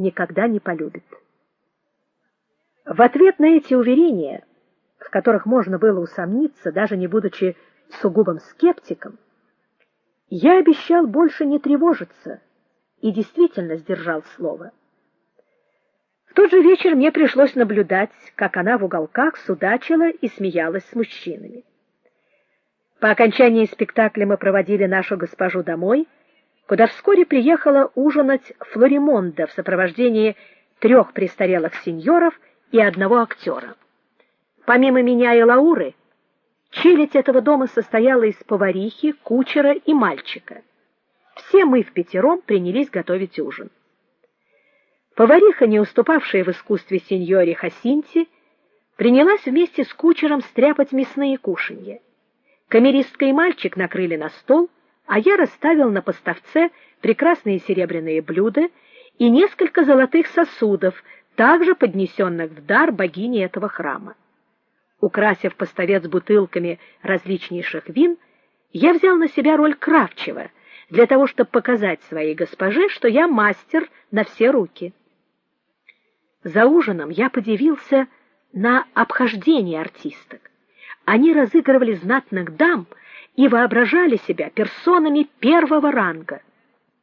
никогда не полюбит. В ответ на эти уверения, в которых можно было усомниться, даже не будучи сугубым скептиком, я обещал больше не тревожиться и действительно сдержал слово. В тот же вечер мне пришлось наблюдать, как она в уголках судачила и смеялась с мужчинами. По окончании спектакля мы проводили нашу госпожу домой, куда вскоре приехала ужинать Флоримонда в сопровождении трех престарелых сеньоров и одного актера. Помимо меня и Лауры, челядь этого дома состояла из поварихи, кучера и мальчика. Все мы в пятером принялись готовить ужин. Повариха, не уступавшая в искусстве сеньоре Хасинти, принялась вместе с кучером стряпать мясные кушанья. Камеристка и мальчик накрыли на стол, а я расставил на поставце прекрасные серебряные блюда и несколько золотых сосудов, также поднесенных в дар богине этого храма. Украсив поставец бутылками различнейших вин, я взял на себя роль кравчего для того, чтобы показать своей госпоже, что я мастер на все руки. За ужином я подивился на обхождение артисток. Они разыгрывали знатных дам и воображали себя персонами первого ранга.